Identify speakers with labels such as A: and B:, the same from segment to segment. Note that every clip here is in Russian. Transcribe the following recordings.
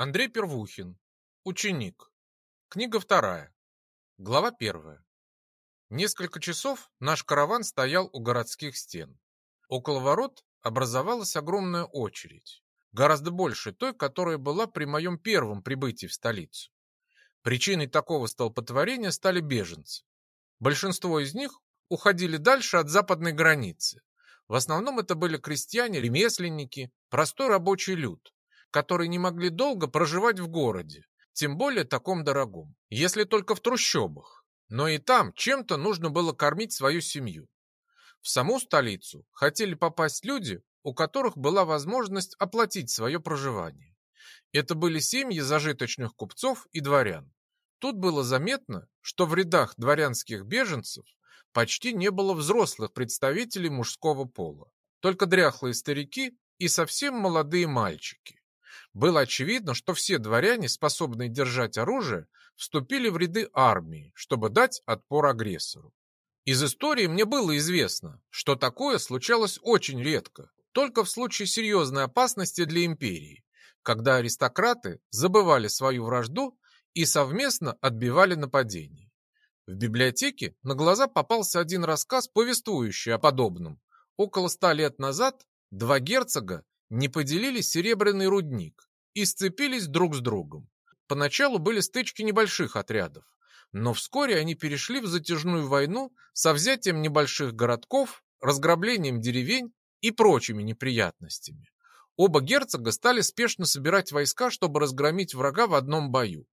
A: Андрей Первухин. Ученик. Книга вторая. Глава первая. Несколько часов наш караван стоял у городских стен. Около ворот образовалась огромная очередь, гораздо больше той, которая была при моем первом прибытии в столицу. Причиной такого столпотворения стали беженцы. Большинство из них уходили дальше от западной границы. В основном это были крестьяне, ремесленники, простой рабочий люд, которые не могли долго проживать в городе, тем более таком дорогом, если только в трущобах. Но и там чем-то нужно было кормить свою семью. В саму столицу хотели попасть люди, у которых была возможность оплатить свое проживание. Это были семьи зажиточных купцов и дворян. Тут было заметно, что в рядах дворянских беженцев почти не было взрослых представителей мужского пола, только дряхлые старики и совсем молодые мальчики. Было очевидно, что все дворяне, способные держать оружие, вступили в ряды армии, чтобы дать отпор агрессору. Из истории мне было известно, что такое случалось очень редко, только в случае серьезной опасности для империи, когда аристократы забывали свою вражду и совместно отбивали нападение. В библиотеке на глаза попался один рассказ, повествующий о подобном. Около ста лет назад два герцога не поделили серебряный рудник, и сцепились друг с другом. Поначалу были стычки небольших отрядов, но вскоре они перешли в затяжную войну со взятием небольших городков, разграблением деревень и прочими неприятностями. Оба герцога стали спешно собирать войска, чтобы разгромить врага в одном бою.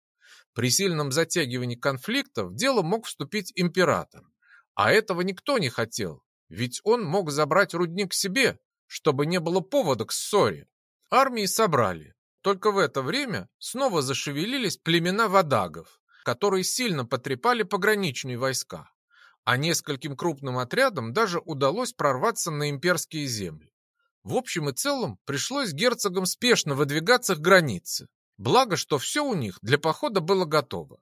A: При сильном затягивании конфликта в дело мог вступить император. А этого никто не хотел, ведь он мог забрать рудник себе, чтобы не было повода к ссоре. Армии собрали, только в это время снова зашевелились племена вадагов, которые сильно потрепали пограничные войска, а нескольким крупным отрядам даже удалось прорваться на имперские земли. В общем и целом пришлось герцогам спешно выдвигаться к границе. Благо, что все у них для похода было готово.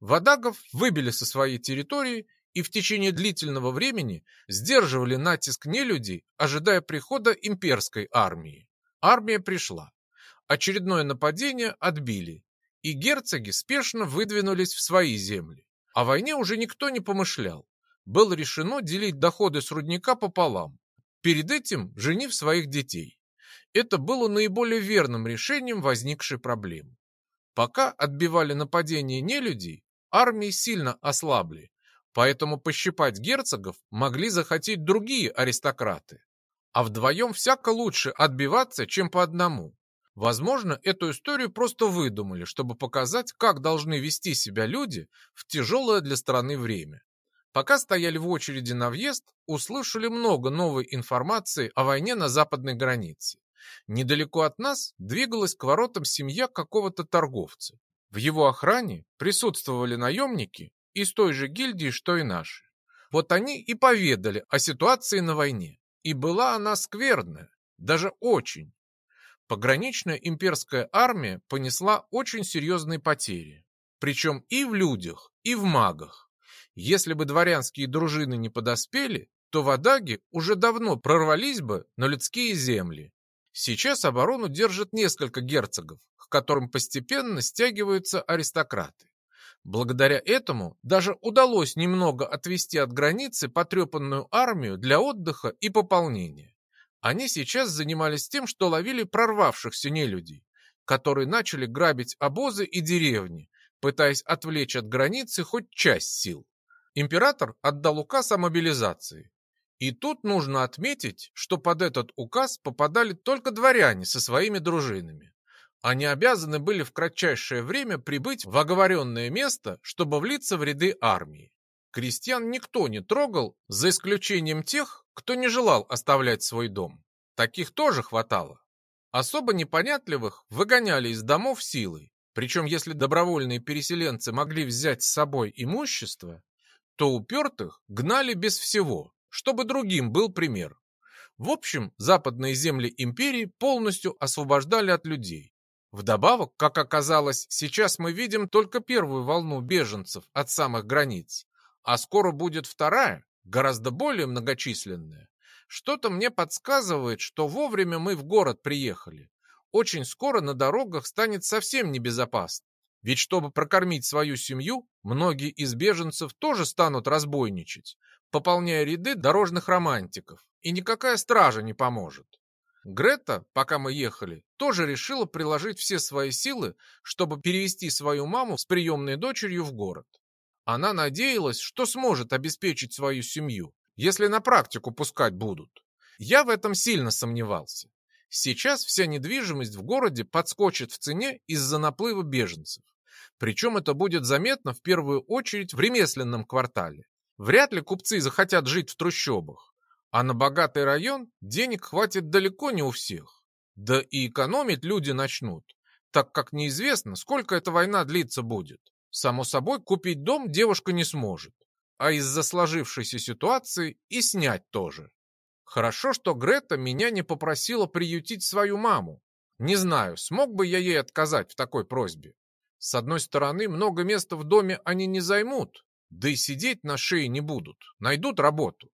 A: Вадагов выбили со своей территории и в течение длительного времени сдерживали натиск нелюдей, ожидая прихода имперской армии. Армия пришла. Очередное нападение отбили, и герцоги спешно выдвинулись в свои земли. О войне уже никто не помышлял. Было решено делить доходы с рудника пополам, перед этим женив своих детей. Это было наиболее верным решением возникшей проблемы. Пока отбивали нападение нелюдей, армии сильно ослабли, поэтому пощипать герцогов могли захотеть другие аристократы. А вдвоем всяко лучше отбиваться, чем по одному. Возможно, эту историю просто выдумали, чтобы показать, как должны вести себя люди в тяжелое для страны время. Пока стояли в очереди на въезд, услышали много новой информации о войне на западной границе. Недалеко от нас двигалась к воротам семья какого-то торговца. В его охране присутствовали наемники из той же гильдии, что и наши. Вот они и поведали о ситуации на войне. И была она скверная, даже очень. Пограничная имперская армия понесла очень серьезные потери, причем и в людях, и в магах. Если бы дворянские дружины не подоспели, то в Адаге уже давно прорвались бы на людские земли. Сейчас оборону держат несколько герцогов, к которым постепенно стягиваются аристократы. Благодаря этому даже удалось немного отвести от границы потрепанную армию для отдыха и пополнения. Они сейчас занимались тем, что ловили прорвавшихся нелюдей, которые начали грабить обозы и деревни, пытаясь отвлечь от границы хоть часть сил. Император отдал указ о мобилизации. И тут нужно отметить, что под этот указ попадали только дворяне со своими дружинами. Они обязаны были в кратчайшее время прибыть в оговоренное место, чтобы влиться в ряды армии. Крестьян никто не трогал, за исключением тех, кто не желал оставлять свой дом. Таких тоже хватало. Особо непонятливых выгоняли из домов силой. Причем, если добровольные переселенцы могли взять с собой имущество, то упертых гнали без всего, чтобы другим был пример. В общем, западные земли империи полностью освобождали от людей. Вдобавок, как оказалось, сейчас мы видим только первую волну беженцев от самых границ, а скоро будет вторая, гораздо более многочисленная. Что-то мне подсказывает, что вовремя мы в город приехали. очень скоро на дорогах станет совсем небезопасно. Ведь чтобы прокормить свою семью, многие из беженцев тоже станут разбойничать, пополняя ряды дорожных романтиков, и никакая стража не поможет. Грета, пока мы ехали, тоже решила приложить все свои силы, чтобы перевести свою маму с приемной дочерью в город. Она надеялась, что сможет обеспечить свою семью, если на практику пускать будут. Я в этом сильно сомневался. Сейчас вся недвижимость в городе подскочит в цене из-за наплыва беженцев. Причем это будет заметно в первую очередь в ремесленном квартале. Вряд ли купцы захотят жить в трущобах. А на богатый район денег хватит далеко не у всех. Да и экономить люди начнут, так как неизвестно, сколько эта война длиться будет. Само собой, купить дом девушка не сможет, а из-за сложившейся ситуации и снять тоже. Хорошо, что Грета меня не попросила приютить свою маму. Не знаю, смог бы я ей отказать в такой просьбе. С одной стороны, много места в доме они не займут, да и сидеть на шее не будут, найдут работу.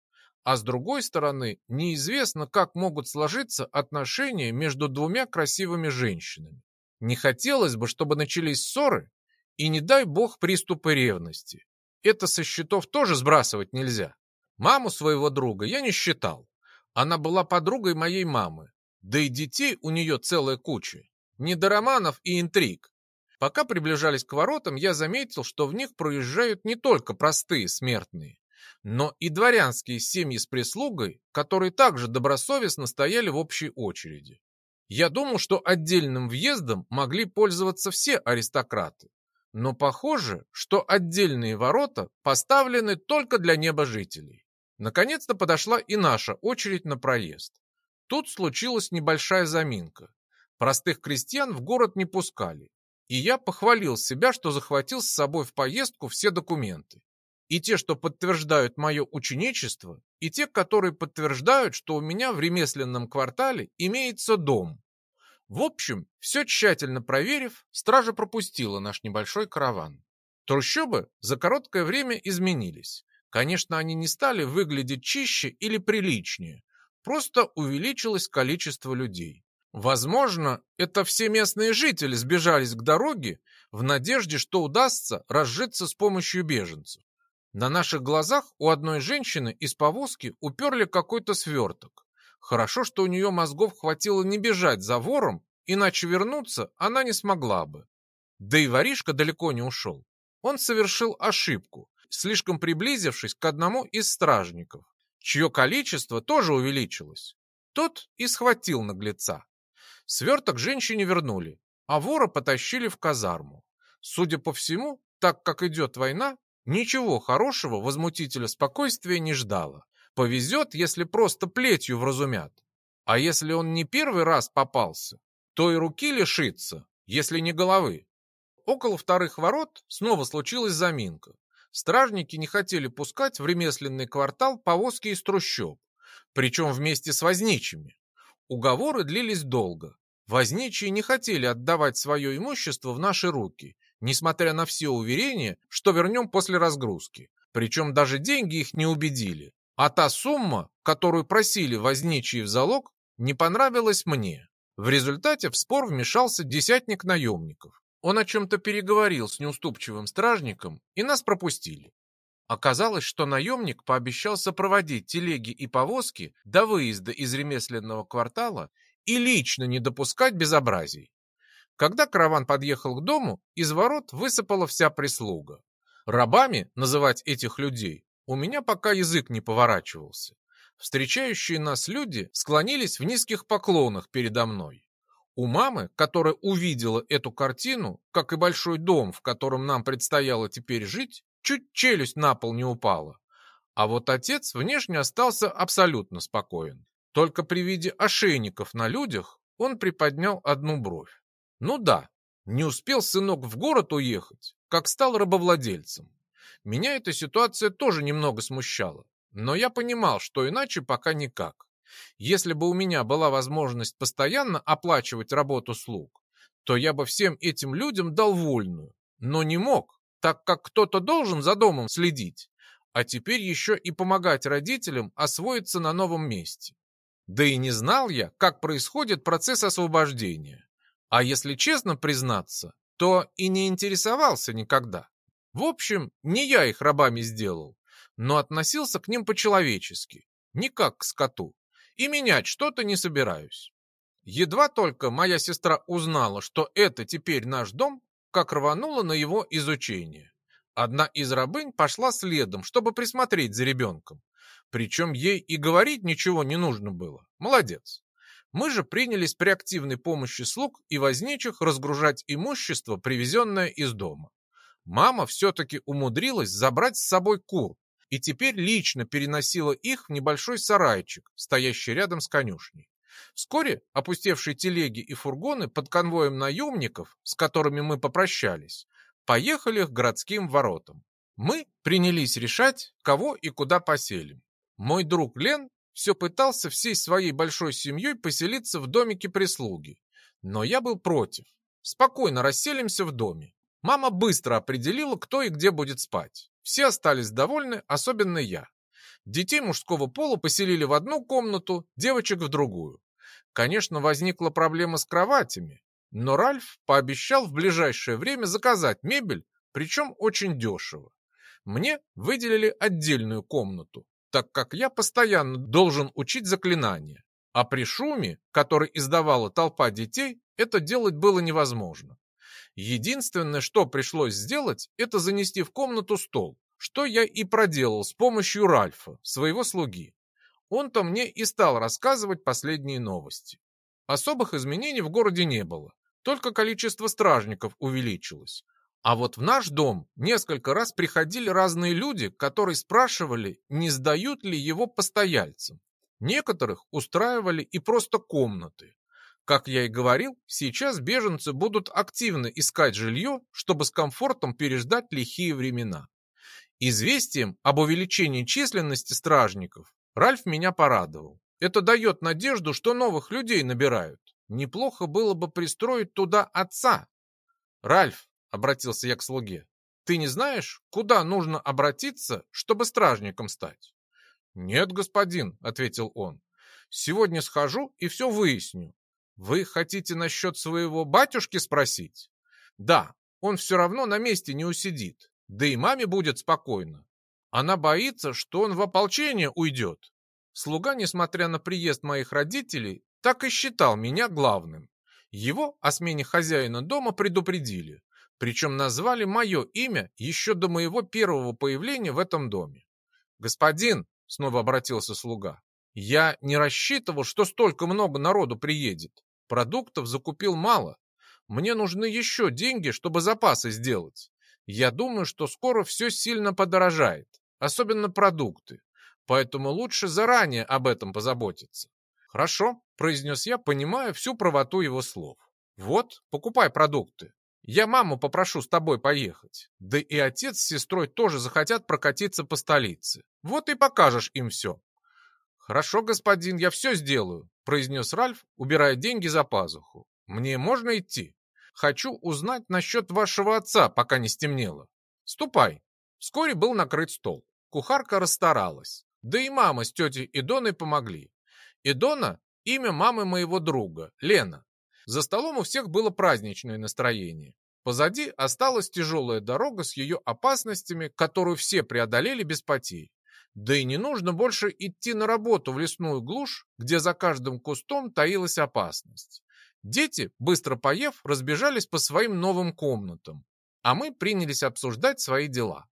A: А с другой стороны, неизвестно, как могут сложиться отношения между двумя красивыми женщинами. Не хотелось бы, чтобы начались ссоры, и не дай бог приступы ревности. Это со счетов тоже сбрасывать нельзя. Маму своего друга я не считал. Она была подругой моей мамы. Да и детей у нее целая куча. Не до романов и интриг. Пока приближались к воротам, я заметил, что в них проезжают не только простые смертные, но и дворянские семьи с прислугой, которые также добросовестно стояли в общей очереди. Я думал, что отдельным въездом могли пользоваться все аристократы, но похоже, что отдельные ворота поставлены только для небожителей. Наконец-то подошла и наша очередь на проезд. Тут случилась небольшая заминка. Простых крестьян в город не пускали, и я похвалил себя, что захватил с собой в поездку все документы. И те, что подтверждают мое ученичество, и те, которые подтверждают, что у меня в ремесленном квартале имеется дом. В общем, все тщательно проверив, стража пропустила наш небольшой караван. Трущобы за короткое время изменились. Конечно, они не стали выглядеть чище или приличнее, просто увеличилось количество людей. Возможно, это все местные жители сбежались к дороге в надежде, что удастся разжиться с помощью беженцев. На наших глазах у одной женщины из повозки уперли какой-то сверток. Хорошо, что у нее мозгов хватило не бежать за вором, иначе вернуться она не смогла бы. Да и воришка далеко не ушел. Он совершил ошибку, слишком приблизившись к одному из стражников, чье количество тоже увеличилось. Тот и схватил наглеца. Сверток женщине вернули, а вора потащили в казарму. Судя по всему, так как идет война, Ничего хорошего возмутителя спокойствия не ждало. Повезет, если просто плетью вразумят. А если он не первый раз попался, то и руки лишится, если не головы. Около вторых ворот снова случилась заминка. Стражники не хотели пускать в ремесленный квартал повозки из трущоб, причем вместе с возничими. Уговоры длились долго. Возничие не хотели отдавать свое имущество в наши руки несмотря на все уверения, что вернем после разгрузки. Причем даже деньги их не убедили. А та сумма, которую просили возничие в залог, не понравилась мне. В результате в спор вмешался десятник наемников. Он о чем-то переговорил с неуступчивым стражником, и нас пропустили. Оказалось, что наемник пообещал сопроводить телеги и повозки до выезда из ремесленного квартала и лично не допускать безобразий. Когда караван подъехал к дому, из ворот высыпала вся прислуга. Рабами называть этих людей у меня пока язык не поворачивался. Встречающие нас люди склонились в низких поклонах передо мной. У мамы, которая увидела эту картину, как и большой дом, в котором нам предстояло теперь жить, чуть челюсть на пол не упала. А вот отец внешне остался абсолютно спокоен. Только при виде ошейников на людях он приподнял одну бровь. Ну да, не успел сынок в город уехать, как стал рабовладельцем. Меня эта ситуация тоже немного смущала, но я понимал, что иначе пока никак. Если бы у меня была возможность постоянно оплачивать работу слуг, то я бы всем этим людям дал вольную, но не мог, так как кто-то должен за домом следить, а теперь еще и помогать родителям освоиться на новом месте. Да и не знал я, как происходит процесс освобождения. А если честно признаться, то и не интересовался никогда. В общем, не я их рабами сделал, но относился к ним по-человечески, не как к скоту, и менять что-то не собираюсь. Едва только моя сестра узнала, что это теперь наш дом, как рванула на его изучение. Одна из рабынь пошла следом, чтобы присмотреть за ребенком. Причем ей и говорить ничего не нужно было. Молодец. Мы же принялись при активной помощи слуг и возничих разгружать имущество, привезенное из дома. Мама все-таки умудрилась забрать с собой кур и теперь лично переносила их в небольшой сарайчик, стоящий рядом с конюшней. Вскоре опустевшие телеги и фургоны под конвоем наемников, с которыми мы попрощались, поехали к городским воротам. Мы принялись решать, кого и куда поселим. Мой друг Лен все пытался всей своей большой семьей поселиться в домике прислуги, но я был против. Спокойно расселимся в доме. Мама быстро определила, кто и где будет спать. Все остались довольны, особенно я. Детей мужского пола поселили в одну комнату, девочек в другую. Конечно, возникла проблема с кроватями, но Ральф пообещал в ближайшее время заказать мебель, причем очень дешево. Мне выделили отдельную комнату, так как я постоянно должен учить заклинания. А при шуме, который издавала толпа детей, это делать было невозможно. Единственное, что пришлось сделать, это занести в комнату стол, что я и проделал с помощью Ральфа, своего слуги. Он-то мне и стал рассказывать последние новости. Особых изменений в городе не было, только количество стражников увеличилось. А вот в наш дом несколько раз приходили разные люди, которые спрашивали, не сдают ли его постояльцам. Некоторых устраивали и просто комнаты. Как я и говорил, сейчас беженцы будут активно искать жилье, чтобы с комфортом переждать лихие времена. Известием об увеличении численности стражников Ральф меня порадовал. Это дает надежду, что новых людей набирают. Неплохо было бы пристроить туда отца. Ральф, обратился я к слуге, ты не знаешь, куда нужно обратиться, чтобы стражником стать? Нет, господин, ответил он. Сегодня схожу и все выясню. Вы хотите насчет своего батюшки спросить? Да, он все равно на месте не усидит, да и маме будет спокойно. Она боится, что он в ополчение уйдет. Слуга, несмотря на приезд моих родителей, так и считал меня главным. Его о смене хозяина дома предупредили, причем назвали мое имя еще до моего первого появления в этом доме. «Господин», — снова обратился слуга, я не рассчитывал, что столько много народу приедет. Продуктов закупил мало. Мне нужны еще деньги, чтобы запасы сделать. Я думаю, что скоро все сильно подорожает, особенно продукты. Поэтому лучше заранее об этом позаботиться. Хорошо, произнес я, понимая всю правоту его слов. Вот, покупай продукты. Я маму попрошу с тобой поехать. Да и отец с сестрой тоже захотят прокатиться по столице. Вот и покажешь им все. «Хорошо, господин, я все сделаю», — произнес Ральф, убирая деньги за пазуху. «Мне можно идти? Хочу узнать насчет вашего отца, пока не стемнело. Ступай». Вскоре был накрыт стол. Кухарка расстаралась. Да и мама с тетей Идоной помогли. Идона – имя мамы моего друга, Лена. За столом у всех было праздничное настроение. Позади осталась тяжелая дорога с ее опасностями, которую все преодолели без потерь. Да и не нужно больше идти на работу в лесную глушь, где за каждым кустом таилась опасность. Дети, быстро поев, разбежались по своим новым комнатам, а мы принялись обсуждать свои дела.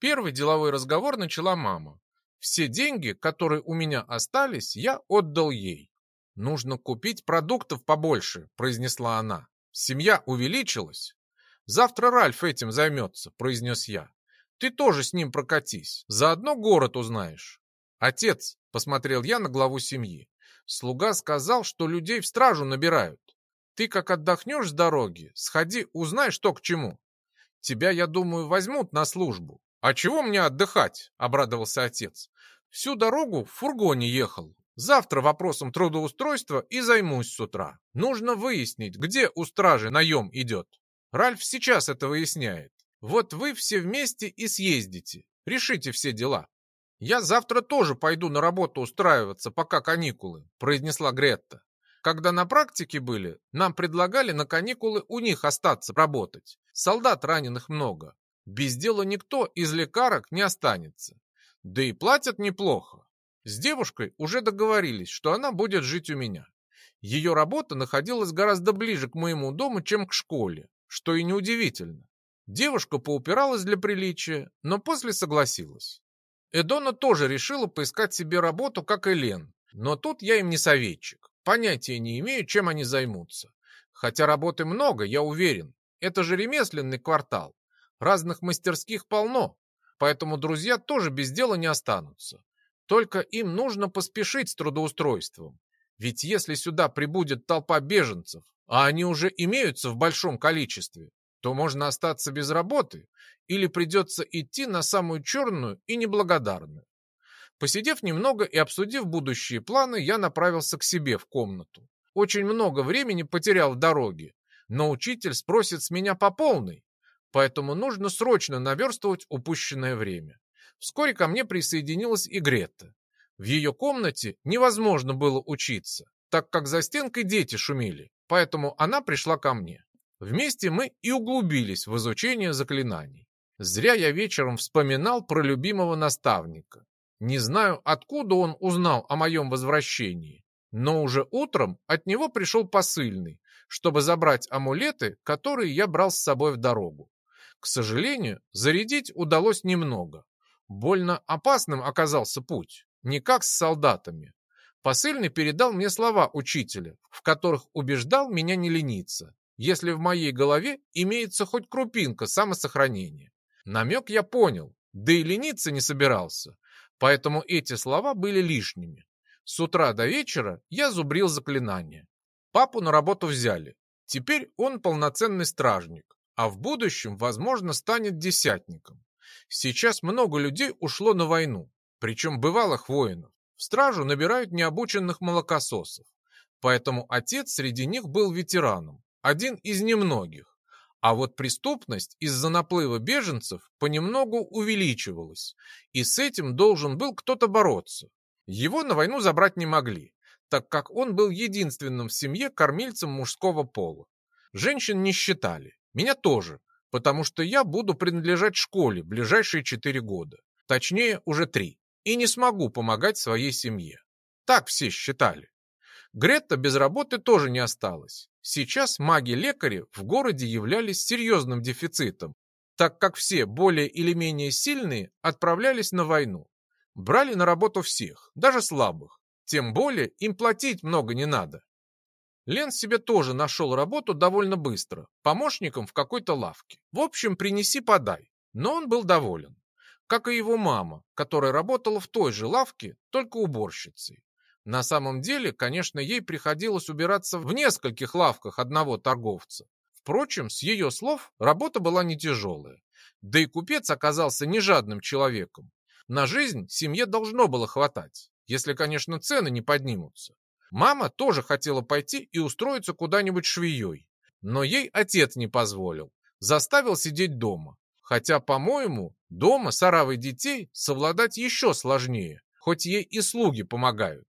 A: Первый деловой разговор начала мама. Все деньги, которые у меня остались, я отдал ей. Нужно купить продуктов побольше, произнесла она. Семья увеличилась. Завтра Ральф этим займется, произнес я. Ты тоже с ним прокатись, заодно город узнаешь. Отец, посмотрел я на главу семьи. Слуга сказал, что людей в стражу набирают. Ты как отдохнешь с дороги, сходи, узнай, что к чему. Тебя, я думаю, возьмут на службу. А чего мне отдыхать? Обрадовался отец. Всю дорогу в фургоне ехал. Завтра вопросом трудоустройства и займусь с утра. Нужно выяснить, где у стражи наем идет. Ральф сейчас это выясняет. Вот вы все вместе и съездите. Решите все дела. Я завтра тоже пойду на работу устраиваться, пока каникулы, произнесла Гретта. Когда на практике были, нам предлагали на каникулы у них остаться работать. Солдат раненых много. Без дела никто из лекарок не останется. Да и платят неплохо. С девушкой уже договорились, что она будет жить у меня. Ее работа находилась гораздо ближе к моему дому, чем к школе, что и неудивительно. Девушка поупиралась для приличия, но после согласилась. Эдона тоже решила поискать себе работу, как и Лен, но тут я им не советчик. Понятия не имею, чем они займутся. Хотя работы много, я уверен. Это же ремесленный квартал. Разных мастерских полно, поэтому друзья тоже без дела не останутся. Только им нужно поспешить с трудоустройством. Ведь если сюда прибудет толпа беженцев, а они уже имеются в большом количестве, то можно остаться без работы или придется идти на самую черную и неблагодарную. Посидев немного и обсудив будущие планы, я направился к себе в комнату. Очень много времени потерял в дороге, но учитель спросит с меня по полной, поэтому нужно срочно наверстывать упущенное время. Вскоре ко мне присоединилась и Грета. В ее комнате невозможно было учиться, так как за стенкой дети шумели, поэтому она пришла ко мне. Вместе мы и углубились в изучение заклинаний. Зря я вечером вспоминал про любимого наставника. Не знаю, откуда он узнал о моем возвращении, но уже утром от него пришел посыльный, чтобы забрать амулеты, которые я брал с собой в дорогу. К сожалению, зарядить удалось немного. Больно опасным оказался путь, не как с солдатами. Посыльный передал мне слова учителя, в которых убеждал меня не лениться, если в моей голове имеется хоть крупинка самосохранения. Намек я понял, да и лениться не собирался, поэтому эти слова были лишними. С утра до вечера я зубрил заклинания. Папу на работу взяли. Теперь он полноценный стражник, а в будущем, возможно, станет десятником. Сейчас много людей ушло на войну, причем бывалых воинов. В стражу набирают необученных молокососов. Поэтому отец среди них был ветераном, один из немногих. А вот преступность из-за наплыва беженцев понемногу увеличивалась, и с этим должен был кто-то бороться. Его на войну забрать не могли, так как он был единственным в семье кормильцем мужского пола. Женщин не считали, меня тоже, потому что я буду принадлежать школе ближайшие четыре года, точнее уже три, и не смогу помогать своей семье. Так все считали. Гретта без работы тоже не осталась. Сейчас маги-лекари в городе являлись серьезным дефицитом, так как все более или менее сильные отправлялись на войну. Брали на работу всех, даже слабых. Тем более им платить много не надо. Лен себе тоже нашел работу довольно быстро, помощником в какой-то лавке. В общем, принеси-подай. Но он был доволен. Как и его мама, которая работала в той же лавке, только уборщицей. На самом деле, конечно, ей приходилось убираться в нескольких лавках одного торговца. Впрочем, с ее слов, работа была не тяжелая. Да и купец оказался не жадным человеком. На жизнь семье должно было хватать, если, конечно, цены не поднимутся. Мама тоже хотела пойти и устроиться куда-нибудь швеей, но ей отец не позволил, заставил сидеть дома. Хотя, по-моему, дома с оравой детей совладать еще сложнее, хоть ей и слуги помогают.